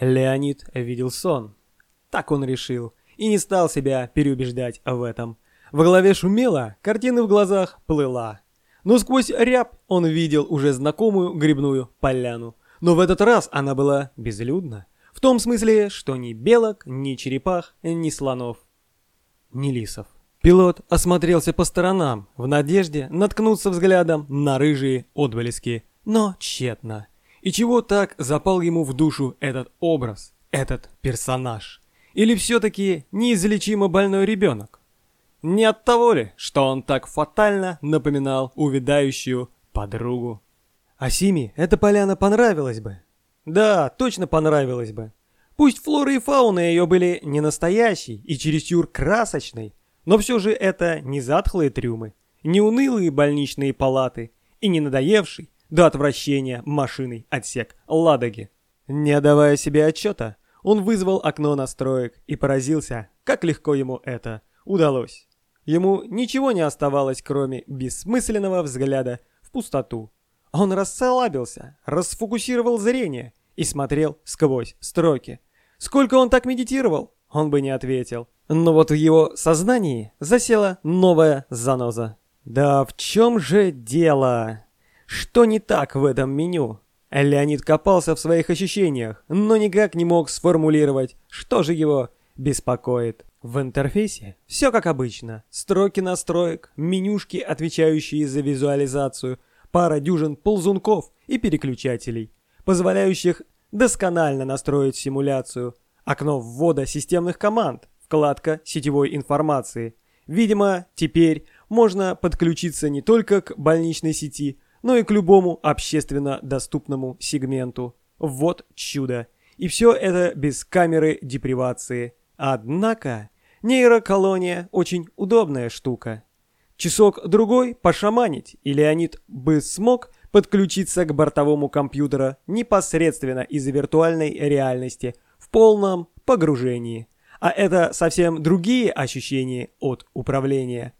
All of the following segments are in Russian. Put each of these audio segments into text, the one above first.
Леонид видел сон. Так он решил, и не стал себя переубеждать в этом. В голове шумело, картины в глазах плыла. Но сквозь ряб он видел уже знакомую грибную поляну. Но в этот раз она была безлюдна. В том смысле, что ни белок, ни черепах, ни слонов, ни лисов. Пилот осмотрелся по сторонам, в надежде наткнуться взглядом на рыжие отблески, но тщетно. И чего так запал ему в душу этот образ, этот персонаж? Или все-таки неизлечимо больной ребенок? Не от того ли, что он так фатально напоминал увядающую подругу? А Симе эта поляна понравилась бы. Да, точно понравилась бы. Пусть флора и фауна ее были не настоящей и чересчур красочной, но все же это не затхлые трюмы, не унылые больничные палаты и не надоевший до отвращения машиной отсек Ладоги. Не отдавая себе отчета, он вызвал окно настроек и поразился, как легко ему это удалось. Ему ничего не оставалось, кроме бессмысленного взгляда в пустоту. Он расслабился, расфокусировал зрение и смотрел сквозь строки. Сколько он так медитировал, он бы не ответил. Но вот в его сознании засела новая заноза. Да в чем же дело? Что не так в этом меню? Леонид копался в своих ощущениях, но никак не мог сформулировать, что же его беспокоит. В интерфейсе все как обычно. Строки настроек, менюшки, отвечающие за визуализацию, пара дюжин ползунков и переключателей, позволяющих досконально настроить симуляцию, окно ввода системных команд, вкладка сетевой информации. Видимо, теперь можно подключиться не только к больничной сети, но и к любому общественно доступному сегменту. Вот чудо. И все это без камеры депривации. Однако, нейроколония очень удобная штука. Часок-другой пошаманить, и Леонид бы смог подключиться к бортовому компьютеру непосредственно из виртуальной реальности в полном погружении. А это совсем другие ощущения от управления.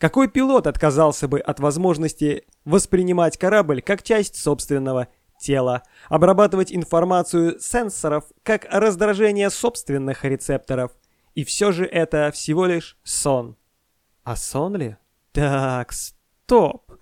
Какой пилот отказался бы от возможности воспринимать корабль как часть собственного тела, обрабатывать информацию сенсоров как раздражение собственных рецепторов? И все же это всего лишь сон. А сон ли? Так, стоп.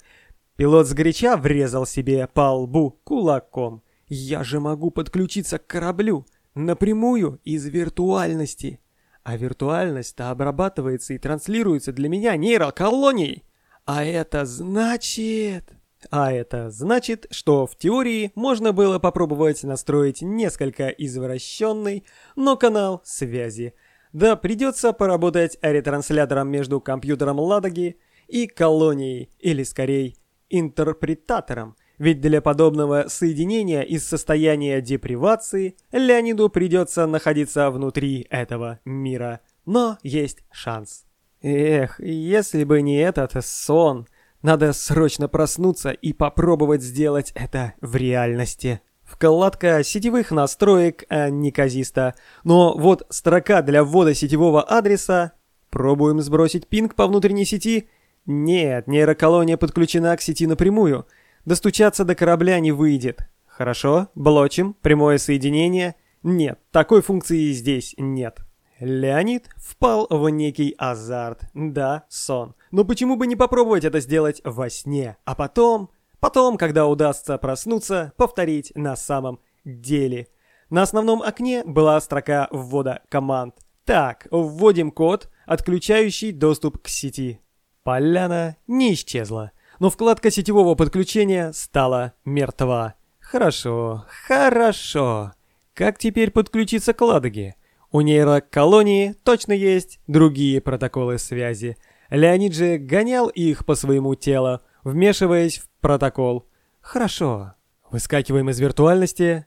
Пилот сгоряча врезал себе по лбу кулаком. «Я же могу подключиться к кораблю напрямую из виртуальности. А виртуальность-то обрабатывается и транслируется для меня нейроколонией. А это значит...» А это значит, что в теории можно было попробовать настроить несколько извращенный, но канал связи. Да придется поработать ретранслятором между компьютером Ладоги и колонией, или скорее интерпретатором, ведь для подобного соединения из состояния депривации Леониду придется находиться внутри этого мира. Но есть шанс. Эх, если бы не этот сон, надо срочно проснуться и попробовать сделать это в реальности. Вкладка сетевых настроек а неказиста. Но вот строка для ввода сетевого адреса. Пробуем сбросить пинг по внутренней сети – нет, нейроколония подключена к сети напрямую. Достучаться до корабля не выйдет. Хорошо, блочим, прямое соединение. Нет, такой функции здесь нет. Леонид впал в некий азарт. Да, сон. Но почему бы не попробовать это сделать во сне? А потом, потом, когда удастся проснуться, повторить на самом деле. На основном окне была строка ввода команд. Так, вводим код, отключающий доступ к сети. Поляна не исчезла, но вкладка сетевого подключения стала мертва. Хорошо, хорошо. Как теперь подключиться к Ладоге? У нейроколонии точно есть другие протоколы связи. Леонид же гонял их по своему телу, вмешиваясь в протокол. Хорошо. Выскакиваем из виртуальности.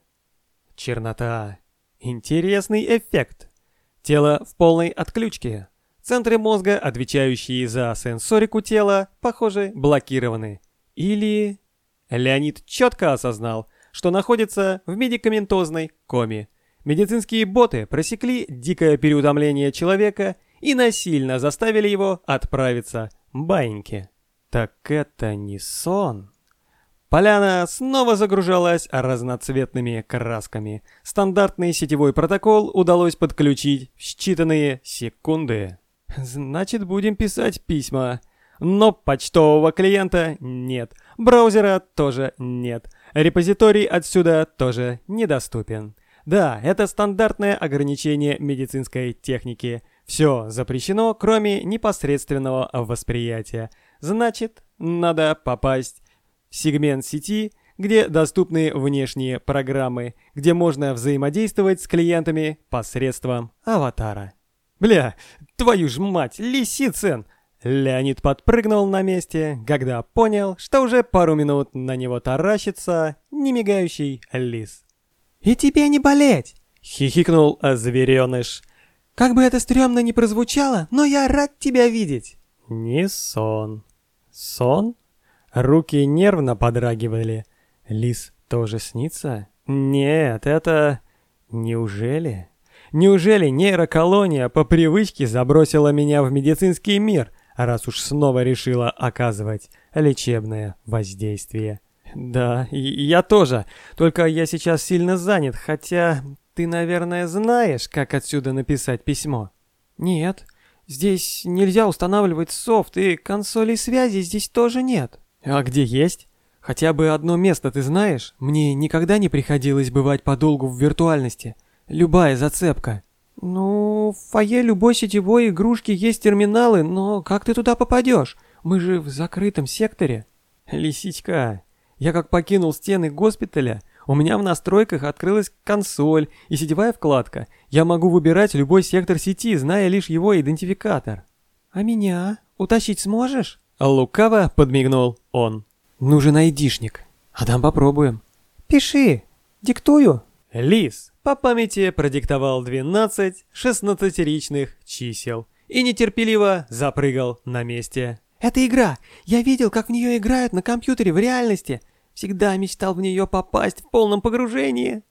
Чернота. Интересный эффект. Тело в полной отключке. Центры мозга, отвечающие за сенсорику тела, похоже, блокированы. Или... Леонид четко осознал, что находится в медикаментозной коме. Медицинские боты просекли дикое переутомление человека и насильно заставили его отправиться баиньке. Так это не сон. Поляна снова загружалась разноцветными красками. Стандартный сетевой протокол удалось подключить в считанные секунды. Значит, будем писать письма. Но почтового клиента нет. Браузера тоже нет. Репозиторий отсюда тоже недоступен. Да, это стандартное ограничение медицинской техники. Все запрещено, кроме непосредственного восприятия. Значит, надо попасть в сегмент сети, где доступны внешние программы, где можно взаимодействовать с клиентами посредством аватара. Бля, твою ж мать, Лисицын! Леонид подпрыгнул на месте, когда понял, что уже пару минут на него таращится немигающий лис. «И тебе не болеть!» — хихикнул звереныш. «Как бы это стрёмно не прозвучало, но я рад тебя видеть!» «Не сон. Сон?» Руки нервно подрагивали. Лис тоже снится? Нет, это... Неужели? Неужели нейроколония по привычке забросила меня в медицинский мир, раз уж снова решила оказывать лечебное воздействие? Да, и я тоже, только я сейчас сильно занят, хотя ты, наверное, знаешь, как отсюда написать письмо. Нет, здесь нельзя устанавливать софт, и консолей связи здесь тоже нет. А где есть? Хотя бы одно место ты знаешь? Мне никогда не приходилось бывать подолгу в виртуальности. Любая зацепка. Ну, в фойе любой сетевой игрушки есть терминалы, но как ты туда попадешь? Мы же в закрытом секторе. Лисичка, я как покинул стены госпиталя, у меня в настройках открылась консоль и сетевая вкладка. Я могу выбирать любой сектор сети, зная лишь его идентификатор. А меня утащить сможешь? Лукаво подмигнул он. Нужен айдишник. А там попробуем. Пиши. Диктую. Лис по памяти продиктовал 12 шестнадцатеричных чисел и нетерпеливо запрыгал на месте. «Это игра! Я видел, как в нее играют на компьютере в реальности! Всегда мечтал в нее попасть в полном погружении!»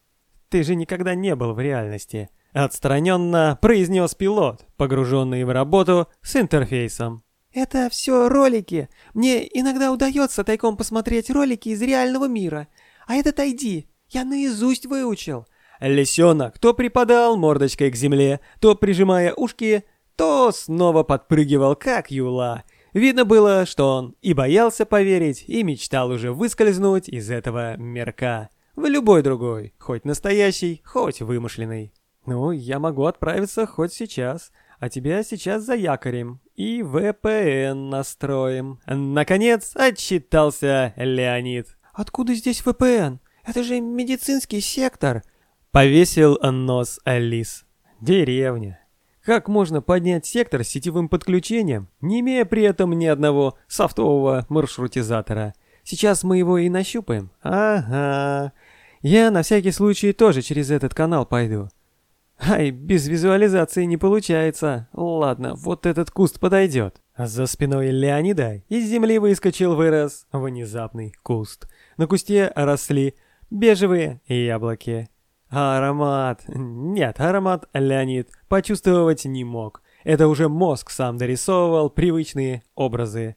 «Ты же никогда не был в реальности!» Отстраненно произнес пилот, погруженный в работу с интерфейсом. «Это все ролики. Мне иногда удается тайком посмотреть ролики из реального мира. А этот ID я наизусть выучил». Лисенок то припадал мордочкой к земле, то прижимая ушки, то снова подпрыгивал, как юла. Видно было, что он и боялся поверить, и мечтал уже выскользнуть из этого мерка. В любой другой, хоть настоящий, хоть вымышленный. Ну, я могу отправиться хоть сейчас, а тебя сейчас за якорем и VPN настроим. Наконец отчитался Леонид. Откуда здесь VPN? Это же медицинский сектор. Повесил нос Алис. Деревня. Как можно поднять сектор с сетевым подключением, не имея при этом ни одного софтового маршрутизатора? Сейчас мы его и нащупаем. Ага. Я на всякий случай тоже через этот канал пойду. Ай, без визуализации не получается. Ладно, вот этот куст подойдет. За спиной Леонида из земли выскочил вырос внезапный куст. На кусте росли бежевые яблоки. Аромат... Нет, аромат Леонид почувствовать не мог. Это уже мозг сам дорисовывал привычные образы.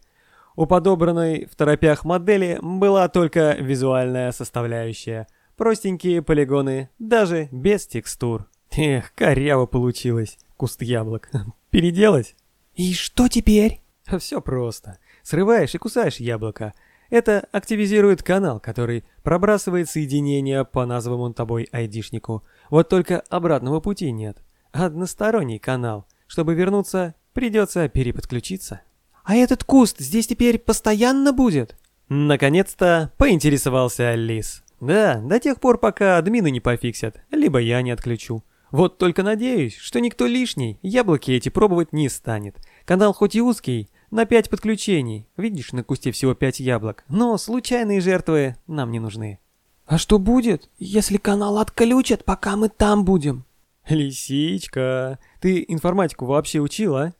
У подобранной в торопях модели была только визуальная составляющая. Простенькие полигоны, даже без текстур. Эх, коряво получилось. Куст яблок. Переделать? И что теперь? Все просто. Срываешь и кусаешь яблоко. Это активизирует канал, который пробрасывает соединение по названному тобой айдишнику. Вот только обратного пути нет. Односторонний канал. Чтобы вернуться, придется переподключиться. А этот куст здесь теперь постоянно будет? Наконец-то поинтересовался Лис. Да, до тех пор, пока админы не пофиксят, либо я не отключу. Вот только надеюсь, что никто лишний яблоки эти пробовать не станет. Канал хоть и узкий, на 5 подключений. Видишь, на кусте всего 5 яблок. Но случайные жертвы нам не нужны. А что будет, если канал отключат, пока мы там будем? Лисичка, ты информатику вообще учила?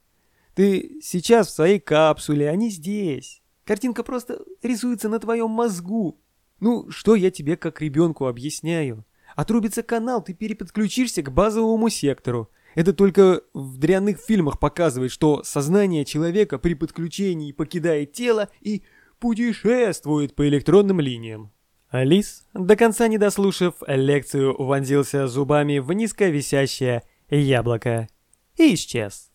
Ты сейчас в своей капсуле, а не здесь. Картинка просто рисуется на твоем мозгу. Ну, что я тебе как ребенку объясняю? Отрубится канал, ты переподключишься к базовому сектору. Это только в дрянных фильмах показывает, что сознание человека при подключении покидает тело и путешествует по электронным линиям. Лис, до конца не дослушав лекцию, вонзился зубами в низко висящее яблоко и исчез.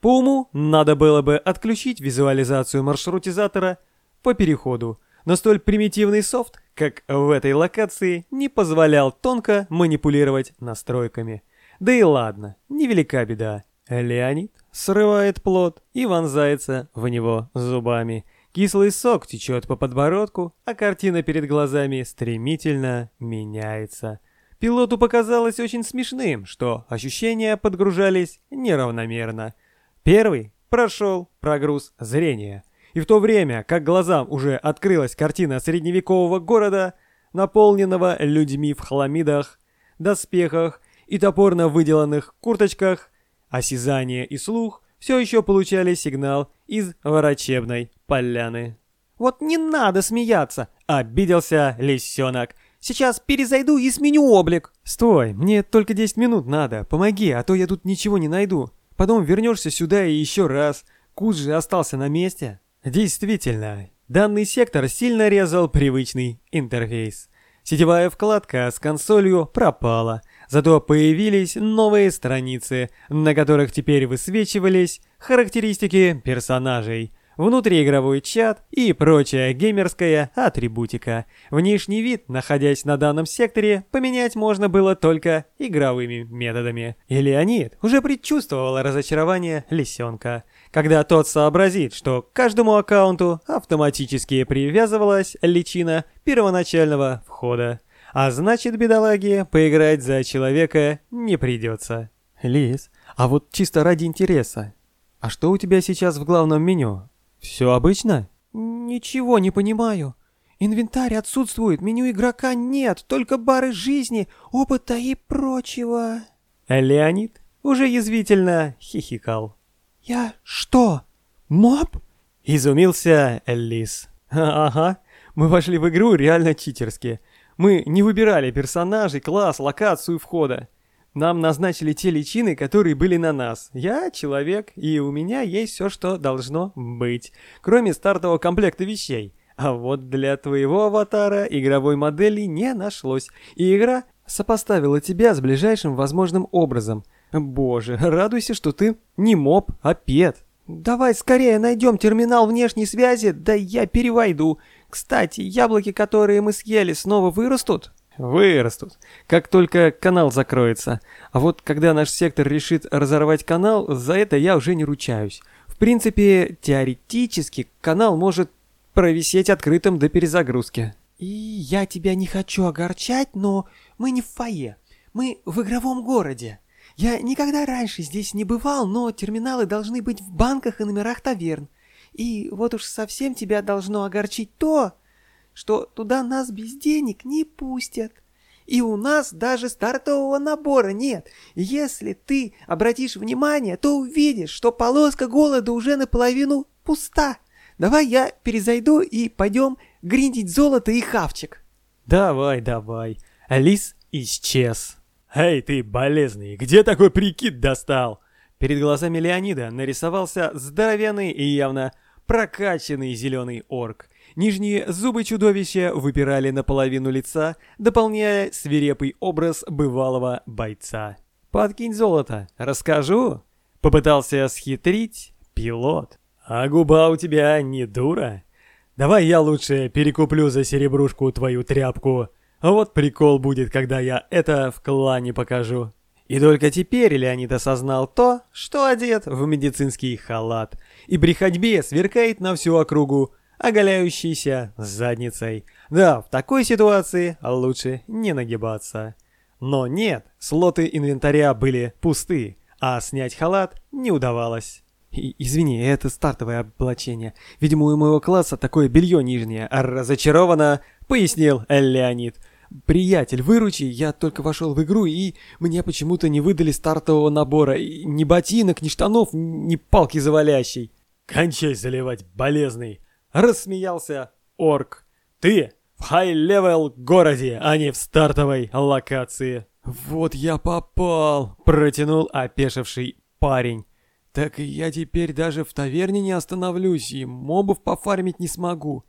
По уму надо было бы отключить визуализацию маршрутизатора по переходу, но столь примитивный софт, как в этой локации, не позволял тонко манипулировать настройками. Да и ладно, невелика беда. Леонид срывает плод и вонзается в него зубами. Кислый сок течет по подбородку, а картина перед глазами стремительно меняется. Пилоту показалось очень смешным, что ощущения подгружались неравномерно. Первый прошел прогруз зрения. И в то время, как глазам уже открылась картина средневекового города, наполненного людьми в хламидах, доспехах и топорно выделанных курточках, осязание и слух все еще получали сигнал из врачебной поляны. «Вот не надо смеяться!» — обиделся лисенок. «Сейчас перезайду и сменю облик!» «Стой, мне только 10 минут надо, помоги, а то я тут ничего не найду. Потом вернешься сюда и еще раз. Куз же остался на месте». Действительно, данный сектор сильно резал привычный интерфейс. Сетевая вкладка с консолью пропала, зато появились новые страницы, на которых теперь высвечивались характеристики персонажей, внутриигровой чат и прочая геймерская атрибутика. Внешний вид, находясь на данном секторе, поменять можно было только игровыми методами. И Леонид уже предчувствовал разочарование лисенка, когда тот сообразит, что к каждому аккаунту автоматически привязывалась личина первоначального входа. А значит, бедолаге, поиграть за человека не придется. Лис, а вот чисто ради интереса, а что у тебя сейчас в главном меню? Все обычно? Ничего не понимаю. Инвентарь отсутствует, меню игрока нет, только бары жизни, опыта и прочего. Леонид уже язвительно хихикал. Я что, моб? Изумился Лис. Ага, мы вошли в игру реально читерски. Мы не выбирали персонажей, класс, локацию входа. Нам назначили те личины, которые были на нас. Я человек, и у меня есть все, что должно быть, кроме стартового комплекта вещей. А вот для твоего аватара игровой модели не нашлось, и игра сопоставила тебя с ближайшим возможным образом. Боже, радуйся, что ты не моб, а пет. Давай скорее найдем терминал внешней связи, да я перевойду. Кстати, яблоки, которые мы съели, снова вырастут? Вырастут. Как только канал закроется. А вот когда наш сектор решит разорвать канал, за это я уже не ручаюсь. В принципе, теоретически канал может провисеть открытым до перезагрузки. И я тебя не хочу огорчать, но мы не в фойе. Мы в игровом городе. Я никогда раньше здесь не бывал, но терминалы должны быть в банках и номерах таверн. И вот уж совсем тебя должно огорчить то, что туда нас без денег не пустят. И у нас даже стартового набора нет. Если ты обратишь внимание, то увидишь, что полоска голода уже наполовину пуста. Давай я перезайду и пойдем гриндить золото и хавчик. Давай, давай. Алис исчез. Эй, ты болезный, где такой прикид достал? Перед глазами Леонида нарисовался здоровенный и явно прокачанный зеленый орк. Нижние зубы чудовища выпирали наполовину лица, дополняя свирепый образ бывалого бойца. «Подкинь золото, расскажу!» Попытался схитрить пилот. «А губа у тебя не дура? Давай я лучше перекуплю за серебрушку твою тряпку. Вот прикол будет, когда я это в клане покажу». И только теперь Леонид осознал то, что одет в медицинский халат, и при ходьбе сверкает на всю округу оголяющейся задницей. Да, в такой ситуации лучше не нагибаться. Но нет, слоты инвентаря были пусты, а снять халат не удавалось. И, извини, это стартовое облачение. Видимо, у моего класса такое белье нижнее. Разочарованно пояснил Леонид. «Приятель, выручи, я только вошел в игру, и мне почему-то не выдали стартового набора. И ни ботинок, ни штанов, ни палки завалящей». «Кончай заливать, болезный!» Рассмеялся орк. «Ты в high-level городе, а не в стартовой локации!» «Вот я попал!» — протянул опешивший парень. «Так я теперь даже в таверне не остановлюсь и мобов пофармить не смогу.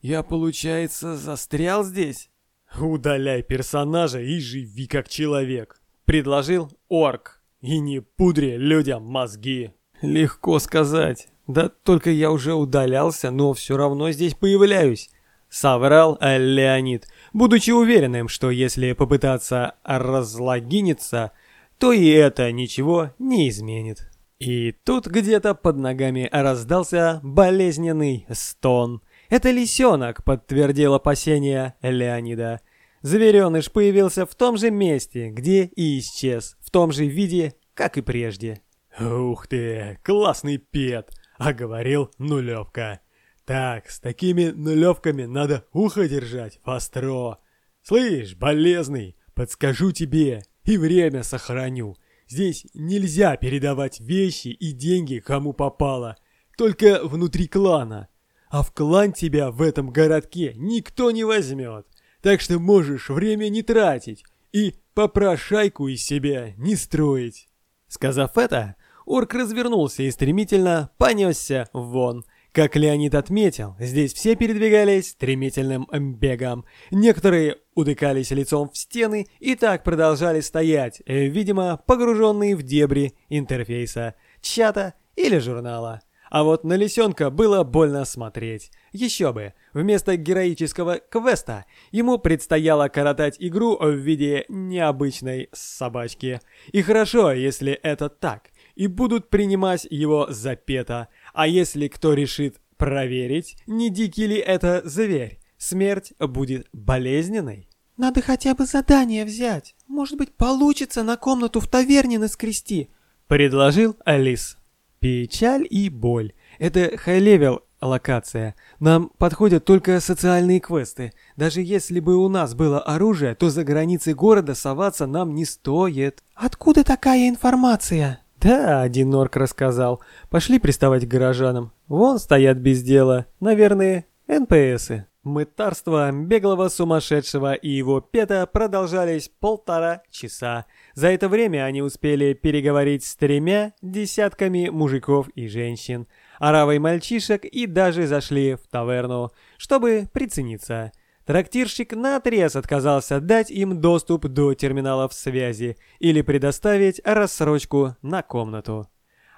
Я, получается, застрял здесь? Удаляй персонажа и живи как человек, предложил орк. И не пудри людям мозги. Легко сказать. Да только я уже удалялся, но все равно здесь появляюсь. Соврал Леонид, будучи уверенным, что если попытаться разлогиниться, то и это ничего не изменит. И тут где-то под ногами раздался болезненный стон. Это лисенок подтвердил опасения Леонида. Звереныш появился в том же месте, где и исчез, в том же виде, как и прежде. «Ух ты, классный пет!» — а говорил нулевка. «Так, с такими нулевками надо ухо держать востро. Слышь, болезный, подскажу тебе и время сохраню. Здесь нельзя передавать вещи и деньги кому попало, только внутри клана. А в клан тебя в этом городке никто не возьмет. Так что можешь время не тратить и попрошайку из себя не строить. Сказав это, орк развернулся и стремительно понесся вон. Как Леонид отметил, здесь все передвигались стремительным бегом. Некоторые утыкались лицом в стены и так продолжали стоять, видимо, погруженные в дебри интерфейса, чата или журнала. А вот на лисенка было больно смотреть. Еще бы, вместо героического квеста ему предстояло коротать игру в виде необычной собачки. И хорошо, если это так, и будут принимать его за пета. А если кто решит проверить, не дикий ли это зверь, смерть будет болезненной. «Надо хотя бы задание взять. Может быть, получится на комнату в таверне наскрести», — предложил Алис. Печаль и боль. Это high-level локация. Нам подходят только социальные квесты. Даже если бы у нас было оружие, то за границы города соваться нам не стоит. Откуда такая информация? Да, один орк рассказал. Пошли приставать к горожанам. Вон стоят без дела. Наверное, НПСы. Мытарство беглого сумасшедшего и его пета продолжались полтора часа. За это время они успели переговорить с тремя десятками мужиков и женщин, оравой мальчишек и даже зашли в таверну, чтобы прицениться. Трактирщик наотрез отказался дать им доступ до терминалов связи или предоставить рассрочку на комнату.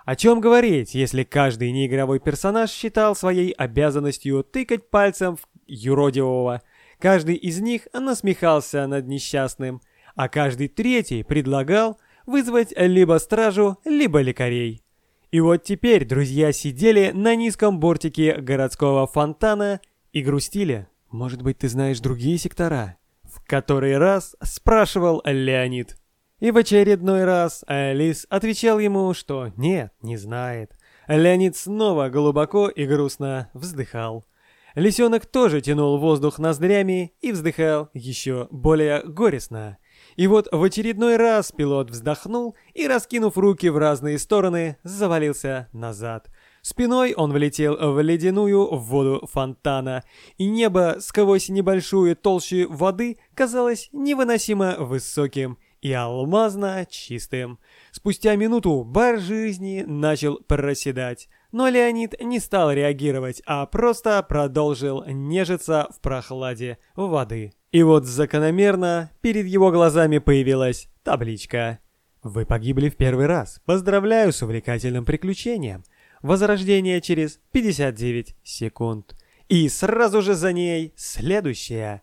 О чем говорить, если каждый неигровой персонаж считал своей обязанностью тыкать пальцем в юродивого. Каждый из них насмехался над несчастным, а каждый третий предлагал вызвать либо стражу, либо лекарей. И вот теперь друзья сидели на низком бортике городского фонтана и грустили. «Может быть, ты знаешь другие сектора?» В который раз спрашивал Леонид. И в очередной раз Алис отвечал ему, что нет, не знает. Леонид снова глубоко и грустно вздыхал. Лисенок тоже тянул воздух ноздрями и вздыхал еще более горестно. И вот в очередной раз пилот вздохнул и, раскинув руки в разные стороны, завалился назад. Спиной он влетел в ледяную воду фонтана, и небо сквозь небольшую толщу воды казалось невыносимо высоким и алмазно чистым. Спустя минуту бар жизни начал проседать, но Леонид не стал реагировать, а просто продолжил нежиться в прохладе воды. И вот закономерно перед его глазами появилась табличка. Вы погибли в первый раз. Поздравляю с увлекательным приключением. Возрождение через 59 секунд. И сразу же за ней следующее.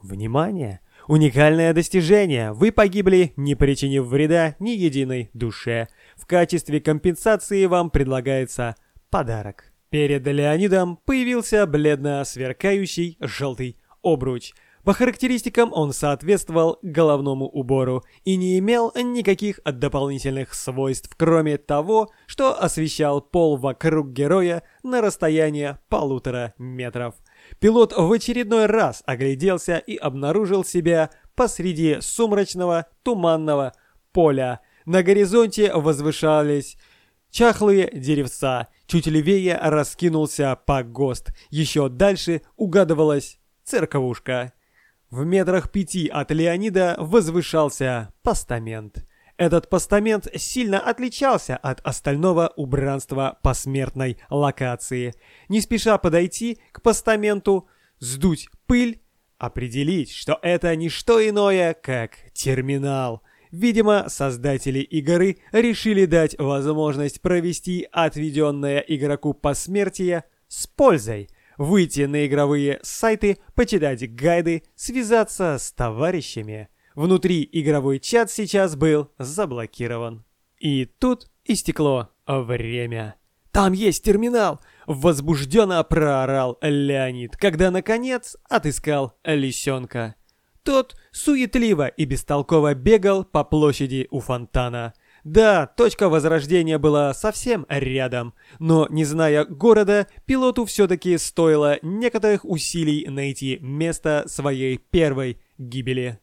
Внимание! Уникальное достижение. Вы погибли, не причинив вреда ни единой душе. В качестве компенсации вам предлагается подарок. Перед Леонидом появился бледно сверкающий желтый обруч. По характеристикам он соответствовал головному убору и не имел никаких дополнительных свойств, кроме того, что освещал пол вокруг героя на расстояние полутора метров. Пилот в очередной раз огляделся и обнаружил себя посреди сумрачного туманного поля. На горизонте возвышались чахлые деревца, чуть левее раскинулся погост, еще дальше угадывалась церковушка. В метрах пяти от Леонида возвышался постамент. Этот постамент сильно отличался от остального убранства посмертной локации. Не спеша подойти к постаменту, сдуть пыль, определить, что это не что иное, как терминал. Видимо, создатели игры решили дать возможность провести отведенное игроку посмертие с пользой, выйти на игровые сайты, почитать гайды, связаться с товарищами. Внутри игровой чат сейчас был заблокирован. И тут истекло время. «Там есть терминал!» — возбужденно проорал Леонид, когда, наконец, отыскал лисенка. Тот суетливо и бестолково бегал по площади у фонтана. Да, точка возрождения была совсем рядом, но, не зная города, пилоту все-таки стоило некоторых усилий найти место своей первой гибели.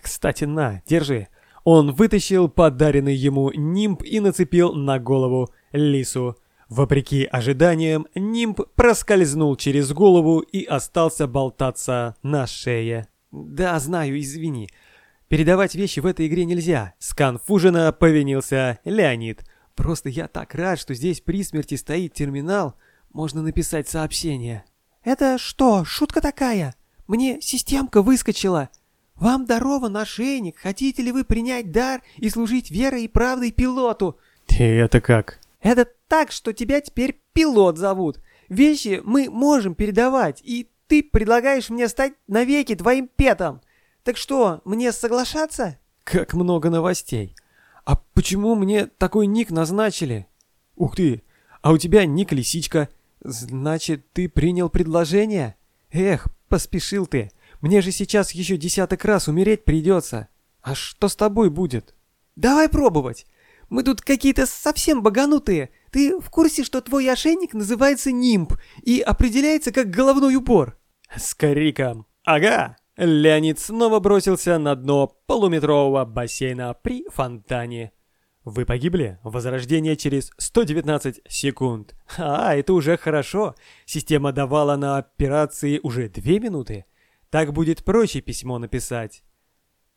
«Кстати, на, держи». Он вытащил подаренный ему нимб и нацепил на голову лису. Вопреки ожиданиям, нимб проскользнул через голову и остался болтаться на шее. «Да, знаю, извини. Передавать вещи в этой игре нельзя», — сконфуженно повинился Леонид. «Просто я так рад, что здесь при смерти стоит терминал. Можно написать сообщение». «Это что, шутка такая? Мне системка выскочила. Вам дарован ошейник. Хотите ли вы принять дар и служить верой и правдой пилоту?» «И это как?» «Это так, что тебя теперь пилот зовут. Вещи мы можем передавать, и ты предлагаешь мне стать навеки твоим петом. Так что, мне соглашаться? Как много новостей. А почему мне такой ник назначили? Ух ты, а у тебя ник Лисичка. Значит, ты принял предложение? Эх, поспешил ты. Мне же сейчас еще десяток раз умереть придется. А что с тобой будет? Давай пробовать. Мы тут какие-то совсем баганутые. Ты в курсе, что твой ошейник называется нимб и определяется как головной убор? С криком «Ага!» Леонид снова бросился на дно полуметрового бассейна при фонтане. Вы погибли? Возрождение через 119 секунд. А, это уже хорошо. Система давала на операции уже 2 минуты. Так будет проще письмо написать.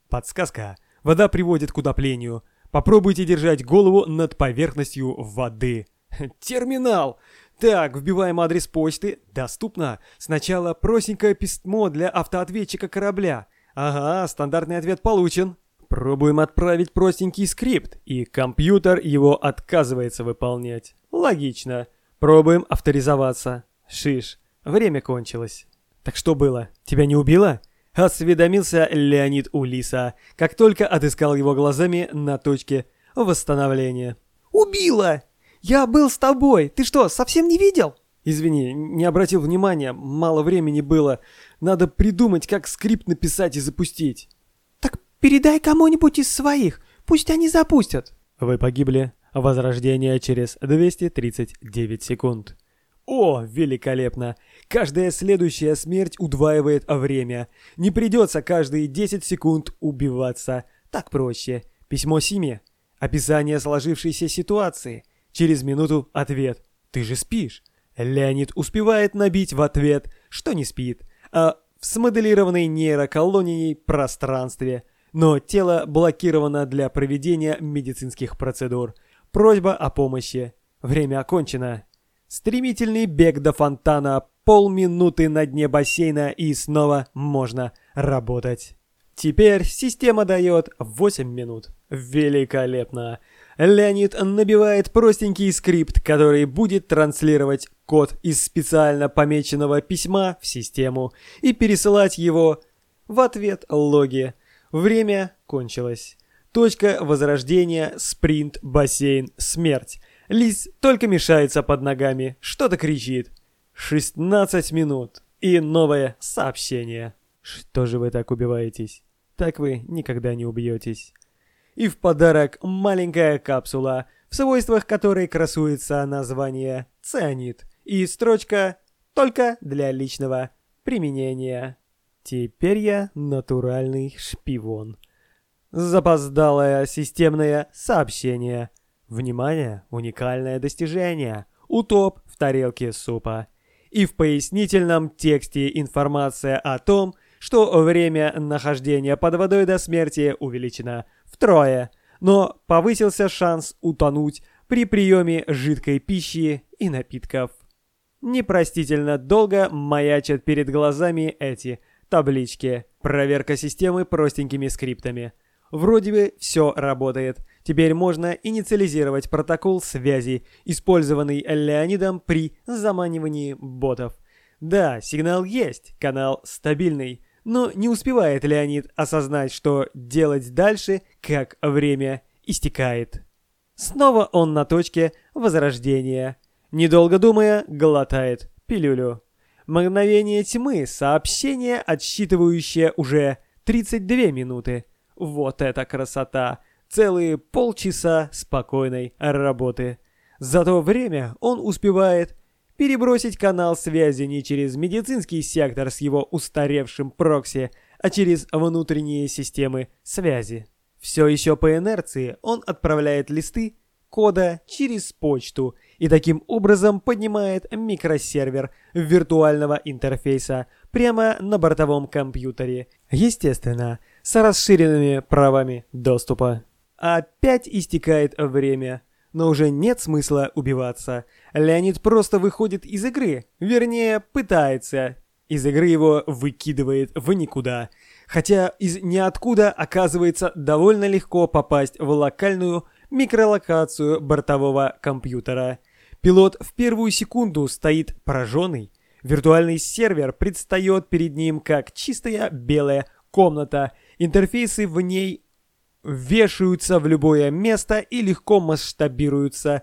Подсказка. Вода приводит к утоплению. Попробуйте держать голову над поверхностью воды. Терминал! Так, вбиваем адрес почты. Доступно. Сначала простенькое письмо для автоответчика корабля. Ага, стандартный ответ получен. Пробуем отправить простенький скрипт, и компьютер его отказывается выполнять. Логично. Пробуем авторизоваться. Шиш, время кончилось. Так что было? Тебя не убило? Осведомился Леонид Улиса, как только отыскал его глазами на точке восстановления. «Убило!» «Я был с тобой! Ты что, совсем не видел?» «Извини, не обратил внимания, мало времени было. Надо придумать, как скрипт написать и запустить». «Так передай кому-нибудь из своих, пусть они запустят». Вы погибли. Возрождение через 239 секунд. О, великолепно! Каждая следующая смерть удваивает время. Не придется каждые 10 секунд убиваться. Так проще. Письмо Симе. Описание сложившейся ситуации – Через минуту ответ «Ты же спишь». Леонид успевает набить в ответ, что не спит, а в смоделированной нейроколонией пространстве. Но тело блокировано для проведения медицинских процедур. Просьба о помощи. Время окончено. Стремительный бег до фонтана, полминуты на дне бассейна и снова можно работать. Теперь система дает 8 минут. Великолепно. Леонид набивает простенький скрипт, который будет транслировать код из специально помеченного письма в систему и пересылать его в ответ логи. Время кончилось. Точка возрождения, спринт, бассейн, смерть. Лис только мешается под ногами, что-то кричит. 16 минут. И новое сообщение. Что же вы так убиваетесь? Так вы никогда не убьетесь и в подарок маленькая капсула, в свойствах которой красуется название «Цианид» и строчка «Только для личного применения». Теперь я натуральный шпион. Запоздалое системное сообщение. Внимание, уникальное достижение. Утоп в тарелке супа. И в пояснительном тексте информация о том, что время нахождения под водой до смерти увеличено втрое, но повысился шанс утонуть при приеме жидкой пищи и напитков. Непростительно долго маячат перед глазами эти таблички. Проверка системы простенькими скриптами. Вроде бы все работает. Теперь можно инициализировать протокол связи, использованный Леонидом при заманивании ботов. Да, сигнал есть, канал стабильный, но не успевает Леонид осознать, что делать дальше, как время истекает. Снова он на точке возрождения. Недолго думая, глотает пилюлю. Мгновение тьмы, сообщение, отсчитывающее уже 32 минуты. Вот это красота! Целые полчаса спокойной работы. За то время он успевает перебросить канал связи не через медицинский сектор с его устаревшим прокси, а через внутренние системы связи. Все еще по инерции он отправляет листы кода через почту и таким образом поднимает микросервер виртуального интерфейса прямо на бортовом компьютере, естественно, с расширенными правами доступа. Опять истекает время, но уже нет смысла убиваться. Леонид просто выходит из игры, вернее, пытается. Из игры его выкидывает в никуда. Хотя из ниоткуда оказывается довольно легко попасть в локальную микролокацию бортового компьютера. Пилот в первую секунду стоит пораженный. Виртуальный сервер предстает перед ним как чистая белая комната. Интерфейсы в ней вешаются в любое место и легко масштабируются,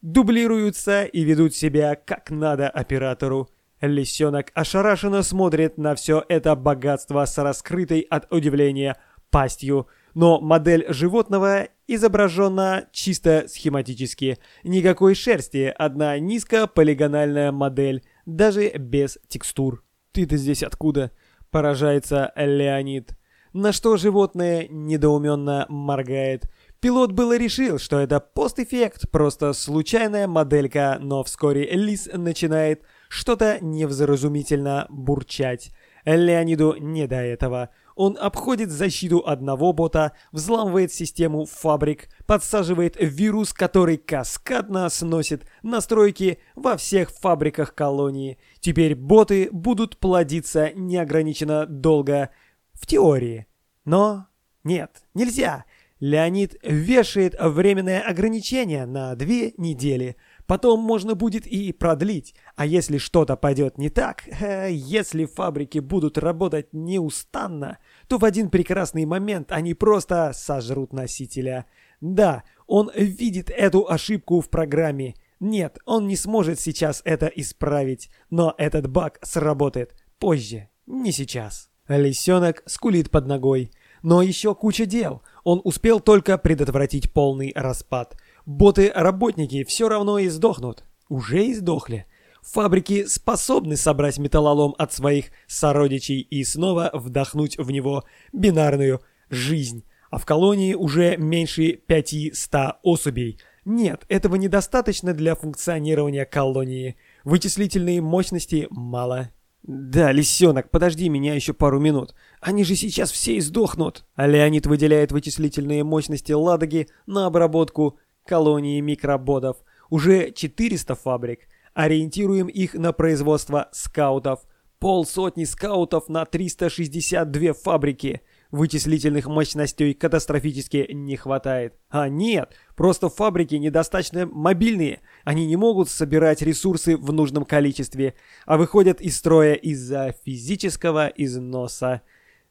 дублируются и ведут себя как надо оператору. Лисенок ошарашенно смотрит на все это богатство с раскрытой от удивления пастью, но модель животного изображена чисто схематически. Никакой шерсти, одна низкополигональная модель, даже без текстур. «Ты-то здесь откуда?» – поражается Леонид. На что животное недоуменно моргает. Пилот было решил, что это постэффект, просто случайная моделька, но вскоре Лис начинает что-то невзразумительно бурчать. Леониду не до этого. Он обходит защиту одного бота, взламывает систему фабрик, подсаживает вирус, который каскадно сносит настройки во всех фабриках колонии. Теперь боты будут плодиться неограниченно долго. В теории. Но нет, нельзя. Леонид вешает временное ограничение на две недели – Потом можно будет и продлить. А если что-то пойдет не так, э, если фабрики будут работать неустанно, то в один прекрасный момент они просто сожрут носителя. Да, он видит эту ошибку в программе. Нет, он не сможет сейчас это исправить, но этот баг сработает позже, не сейчас. Лисенок скулит под ногой. Но еще куча дел. Он успел только предотвратить полный распад. Боты-работники все равно и сдохнут. Уже и сдохли. Фабрики способны собрать металлолом от своих сородичей и снова вдохнуть в него бинарную жизнь. А в колонии уже меньше 500 особей. Нет, этого недостаточно для функционирования колонии. Вычислительные мощности мало. «Да, лисенок, подожди меня еще пару минут. Они же сейчас все издохнут!» А Леонид выделяет вычислительные мощности Ладоги на обработку колонии микроботов, уже 400 фабрик. Ориентируем их на производство скаутов. Полсотни скаутов на 362 фабрики. Вычислительных мощностей катастрофически не хватает. А нет, просто фабрики недостаточно мобильные. Они не могут собирать ресурсы в нужном количестве, а выходят из строя из-за физического износа.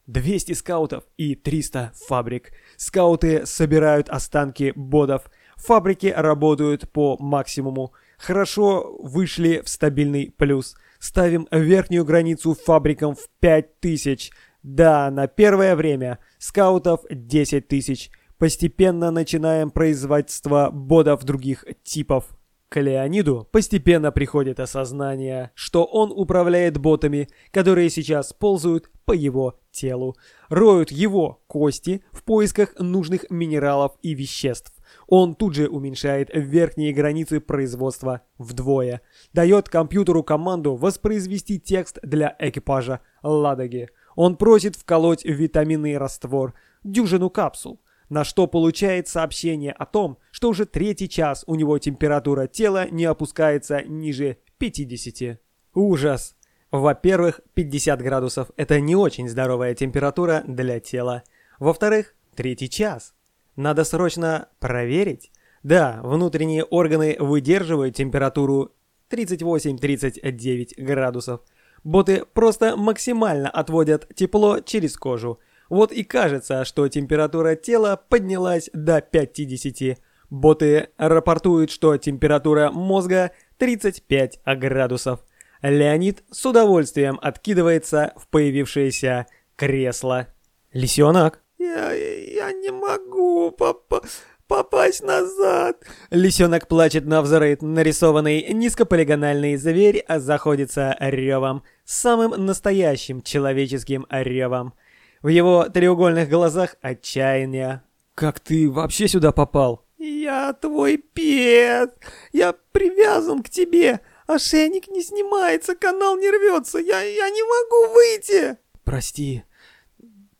200 скаутов и 300 фабрик. Скауты собирают останки бодов – Фабрики работают по максимуму. Хорошо вышли в стабильный плюс. Ставим верхнюю границу фабрикам в 5000. Да, на первое время. Скаутов 10 тысяч. Постепенно начинаем производство бодов других типов. К Леониду постепенно приходит осознание, что он управляет ботами, которые сейчас ползают по его телу, роют его кости в поисках нужных минералов и веществ. Он тут же уменьшает верхние границы производства вдвое. Дает компьютеру команду воспроизвести текст для экипажа «Ладоги». Он просит вколоть витаминный раствор, дюжину капсул, на что получает сообщение о том, что уже третий час у него температура тела не опускается ниже 50. Ужас! Во-первых, 50 градусов – это не очень здоровая температура для тела. Во-вторых, третий час. Надо срочно проверить. Да, внутренние органы выдерживают температуру 38-39 градусов. Боты просто максимально отводят тепло через кожу. Вот и кажется, что температура тела поднялась до 50. Боты рапортуют, что температура мозга 35 градусов. Леонид с удовольствием откидывается в появившееся кресло. Лисенок. Я, я не могу, папа попасть назад. Лисенок плачет на взрыв. Нарисованный низкополигональный зверь заходится ревом. Самым настоящим человеческим ревом. В его треугольных глазах отчаяние. «Как ты вообще сюда попал?» «Я твой пес. Я привязан к тебе. Ошейник не снимается, канал не рвется. Я, я не могу выйти!» «Прости.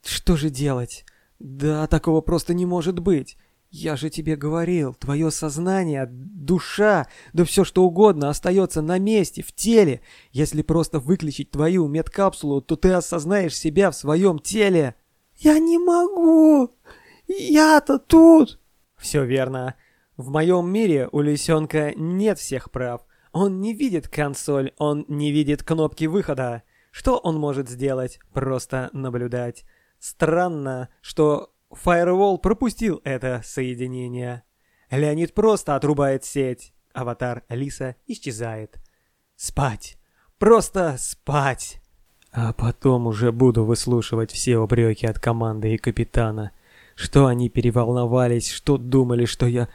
Что же делать? Да, такого просто не может быть. Я же тебе говорил, твое сознание, душа, да все что угодно остается на месте, в теле. Если просто выключить твою медкапсулу, то ты осознаешь себя в своем теле. Я не могу. Я-то тут. Все верно. В моем мире у лисенка нет всех прав. Он не видит консоль, он не видит кнопки выхода. Что он может сделать? Просто наблюдать. Странно, что Firewall пропустил это соединение. Леонид просто отрубает сеть. Аватар Алиса исчезает. Спать. Просто спать. А потом уже буду выслушивать все упреки от команды и капитана. Что они переволновались, что думали, что я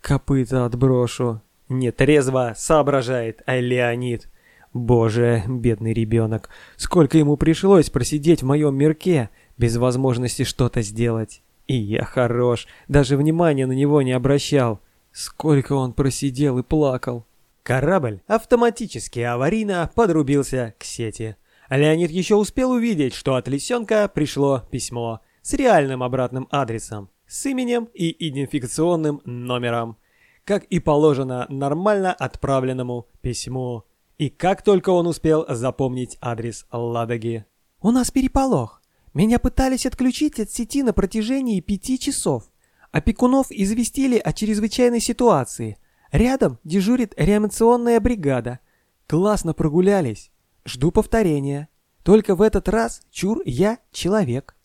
копыта отброшу. Нетрезво соображает а Леонид. Боже, бедный ребенок, сколько ему пришлось просидеть в моем мирке, без возможности что-то сделать. И я хорош, даже внимания на него не обращал. Сколько он просидел и плакал. Корабль автоматически аварийно подрубился к сети. Леонид еще успел увидеть, что от лисенка пришло письмо с реальным обратным адресом, с именем и идентификационным номером, как и положено нормально отправленному письму. И как только он успел запомнить адрес Ладоги. «У нас переполох. Меня пытались отключить от сети на протяжении пяти часов. Опекунов известили о чрезвычайной ситуации. Рядом дежурит реанимационная бригада. Классно прогулялись. Жду повторения. Только в этот раз, чур, я человек.